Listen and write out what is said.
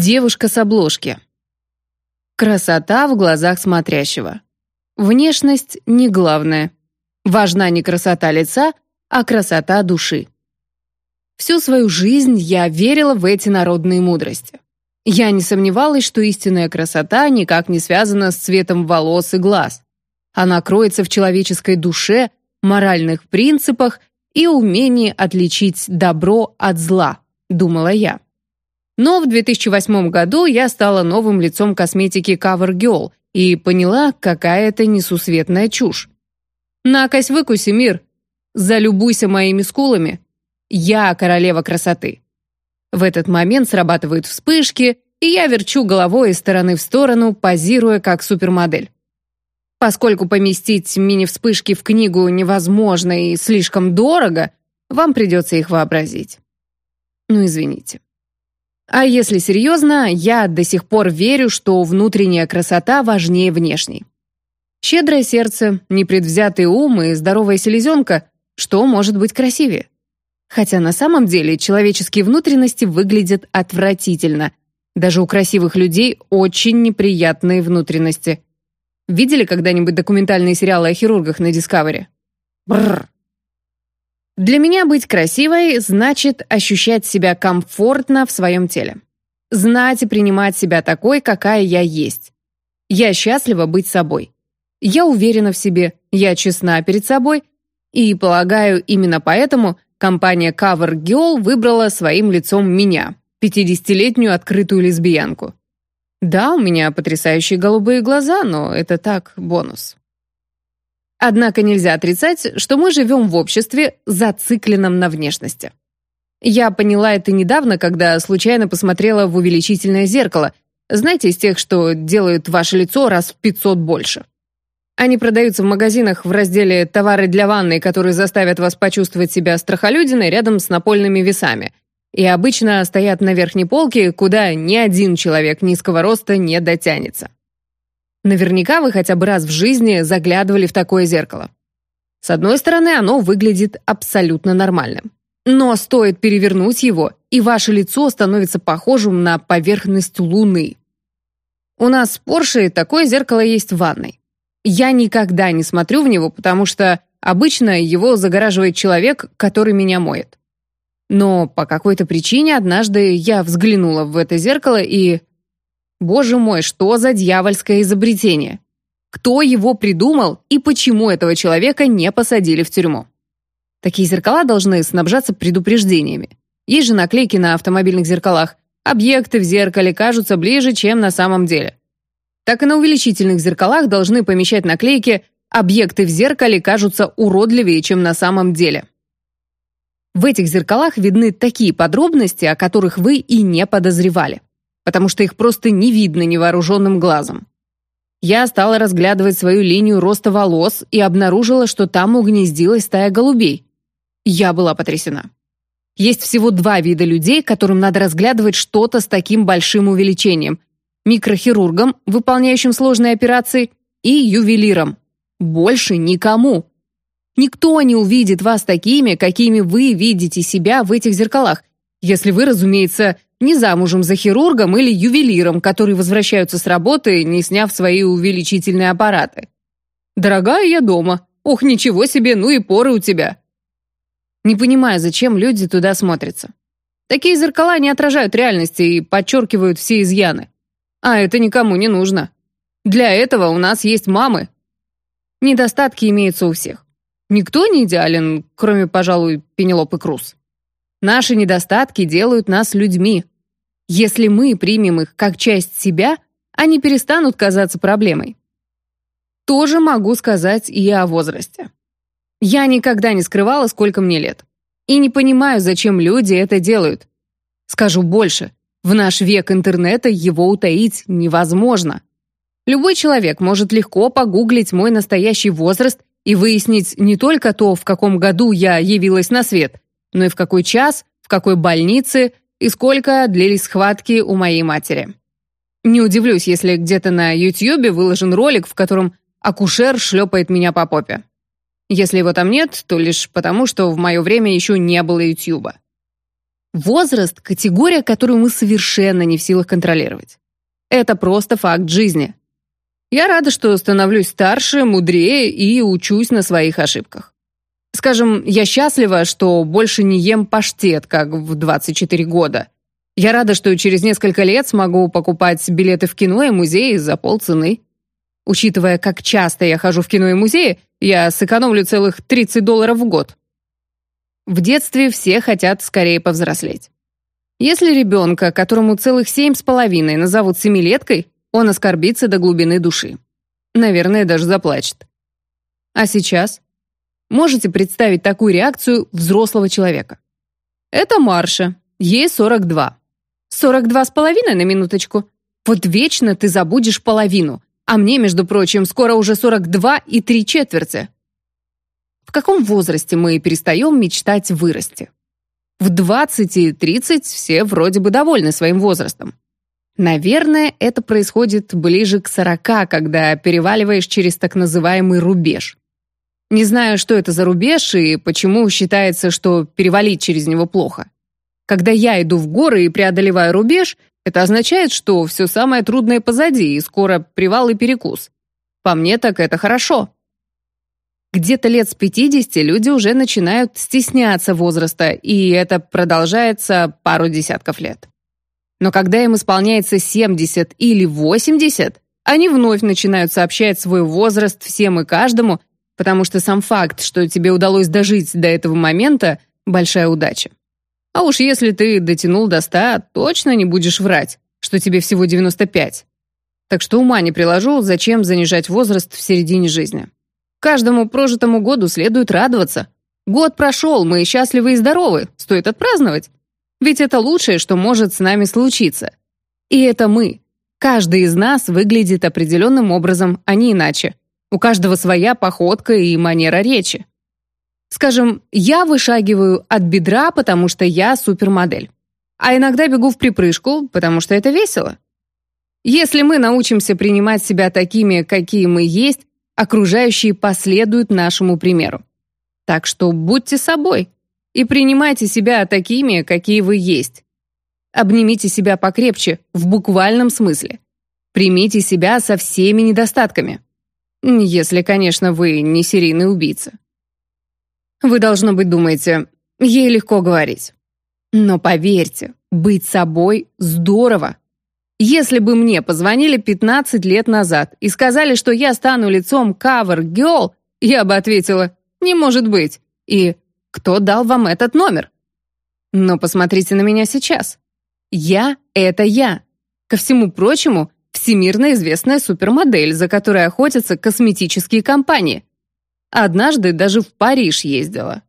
Девушка с обложки. Красота в глазах смотрящего. Внешность не главное. Важна не красота лица, а красота души. Всю свою жизнь я верила в эти народные мудрости. Я не сомневалась, что истинная красота никак не связана с цветом волос и глаз. Она кроется в человеческой душе, моральных принципах и умении отличить добро от зла, думала я. Но в 2008 году я стала новым лицом косметики Cover Girl и поняла, какая это несусветная чушь. Накось выкуси, мир! Залюбуйся моими скулами. Я королева красоты. В этот момент срабатывают вспышки, и я верчу головой из стороны в сторону, позируя как супермодель. Поскольку поместить мини-вспышки в книгу невозможно и слишком дорого, вам придется их вообразить. Ну, извините. А если серьезно, я до сих пор верю, что внутренняя красота важнее внешней. Щедрое сердце, непредвзятый ум и здоровая селезенка, что может быть красивее? Хотя на самом деле человеческие внутренности выглядят отвратительно. Даже у красивых людей очень неприятные внутренности. Видели когда-нибудь документальные сериалы о хирургах на Discovery? Бррр. Для меня быть красивой значит ощущать себя комфортно в своем теле. Знать и принимать себя такой, какая я есть. Я счастлива быть собой. Я уверена в себе, я честна перед собой, и, полагаю, именно поэтому компания Cover Girl выбрала своим лицом меня, 50-летнюю открытую лесбиянку. Да, у меня потрясающие голубые глаза, но это так, бонус. Однако нельзя отрицать, что мы живем в обществе, зацикленном на внешности. Я поняла это недавно, когда случайно посмотрела в увеличительное зеркало. Знаете, из тех, что делают ваше лицо раз в 500 больше. Они продаются в магазинах в разделе «Товары для ванной», которые заставят вас почувствовать себя страхолюдиной рядом с напольными весами. И обычно стоят на верхней полке, куда ни один человек низкого роста не дотянется. Наверняка вы хотя бы раз в жизни заглядывали в такое зеркало. С одной стороны, оно выглядит абсолютно нормальным. Но стоит перевернуть его, и ваше лицо становится похожим на поверхность Луны. У нас в Порше такое зеркало есть в ванной. Я никогда не смотрю в него, потому что обычно его загораживает человек, который меня моет. Но по какой-то причине однажды я взглянула в это зеркало и Боже мой, что за дьявольское изобретение? Кто его придумал и почему этого человека не посадили в тюрьму? Такие зеркала должны снабжаться предупреждениями. Есть же наклейки на автомобильных зеркалах. Объекты в зеркале кажутся ближе, чем на самом деле. Так и на увеличительных зеркалах должны помещать наклейки «Объекты в зеркале кажутся уродливее, чем на самом деле». В этих зеркалах видны такие подробности, о которых вы и не подозревали потому что их просто не видно невооруженным глазом. Я стала разглядывать свою линию роста волос и обнаружила, что там угнездилась стая голубей. Я была потрясена. Есть всего два вида людей, которым надо разглядывать что-то с таким большим увеличением. Микрохирургом, выполняющим сложные операции, и ювелиром. Больше никому. Никто не увидит вас такими, какими вы видите себя в этих зеркалах, если вы, разумеется, не замужем за хирургом или ювелиром, которые возвращаются с работы, не сняв свои увеличительные аппараты. «Дорогая, я дома. Ох, ничего себе, ну и поры у тебя». Не понимаю, зачем люди туда смотрятся. Такие зеркала не отражают реальности и подчеркивают все изъяны. А это никому не нужно. Для этого у нас есть мамы. Недостатки имеются у всех. Никто не идеален, кроме, пожалуй, Пенелопы Круз. Наши недостатки делают нас людьми. Если мы примем их как часть себя, они перестанут казаться проблемой. Тоже могу сказать и о возрасте. Я никогда не скрывала, сколько мне лет. И не понимаю, зачем люди это делают. Скажу больше, в наш век интернета его утаить невозможно. Любой человек может легко погуглить мой настоящий возраст и выяснить не только то, в каком году я явилась на свет, но и в какой час, в какой больнице и сколько длились схватки у моей матери. Не удивлюсь, если где-то на Ютьюбе выложен ролик, в котором акушер шлепает меня по попе. Если его там нет, то лишь потому, что в мое время еще не было Ютьюба. Возраст – категория, которую мы совершенно не в силах контролировать. Это просто факт жизни. Я рада, что становлюсь старше, мудрее и учусь на своих ошибках. Скажем, я счастлива, что больше не ем паштет, как в 24 года. Я рада, что через несколько лет смогу покупать билеты в кино и музеи за полцены. Учитывая, как часто я хожу в кино и музеи, я сэкономлю целых 30 долларов в год. В детстве все хотят скорее повзрослеть. Если ребенка, которому целых семь с половиной, назовут семилеткой, он оскорбится до глубины души. Наверное, даже заплачет. А сейчас? Можете представить такую реакцию взрослого человека? Это Марша, ей 42. 42 с половиной на минуточку. Вот вечно ты забудешь половину, а мне, между прочим, скоро уже 42 и три четверти. В каком возрасте мы перестаем мечтать вырасти? В 20 и 30 все вроде бы довольны своим возрастом. Наверное, это происходит ближе к 40, когда переваливаешь через так называемый рубеж. Не знаю, что это за рубеж и почему считается, что перевалить через него плохо. Когда я иду в горы и преодолеваю рубеж, это означает, что все самое трудное позади, и скоро привал и перекус. По мне так это хорошо. Где-то лет с 50 люди уже начинают стесняться возраста, и это продолжается пару десятков лет. Но когда им исполняется 70 или 80, они вновь начинают сообщать свой возраст всем и каждому, потому что сам факт, что тебе удалось дожить до этого момента, большая удача. А уж если ты дотянул до 100, точно не будешь врать, что тебе всего 95. Так что ума не приложу, зачем занижать возраст в середине жизни. Каждому прожитому году следует радоваться. Год прошел, мы счастливы и здоровы, стоит отпраздновать. Ведь это лучшее, что может с нами случиться. И это мы. Каждый из нас выглядит определенным образом, а не иначе. У каждого своя походка и манера речи. Скажем, я вышагиваю от бедра, потому что я супермодель. А иногда бегу в припрыжку, потому что это весело. Если мы научимся принимать себя такими, какие мы есть, окружающие последуют нашему примеру. Так что будьте собой и принимайте себя такими, какие вы есть. Обнимите себя покрепче, в буквальном смысле. Примите себя со всеми недостатками. Если, конечно, вы не серийный убийца. Вы, должно быть, думаете, ей легко говорить. Но поверьте, быть собой здорово. Если бы мне позвонили 15 лет назад и сказали, что я стану лицом Cover Girl, я бы ответила «Не может быть». И «Кто дал вам этот номер?» Но посмотрите на меня сейчас. Я — это я. Ко всему прочему, всемирно известная супермодель, за которой охотятся косметические компании. Однажды даже в Париж ездила.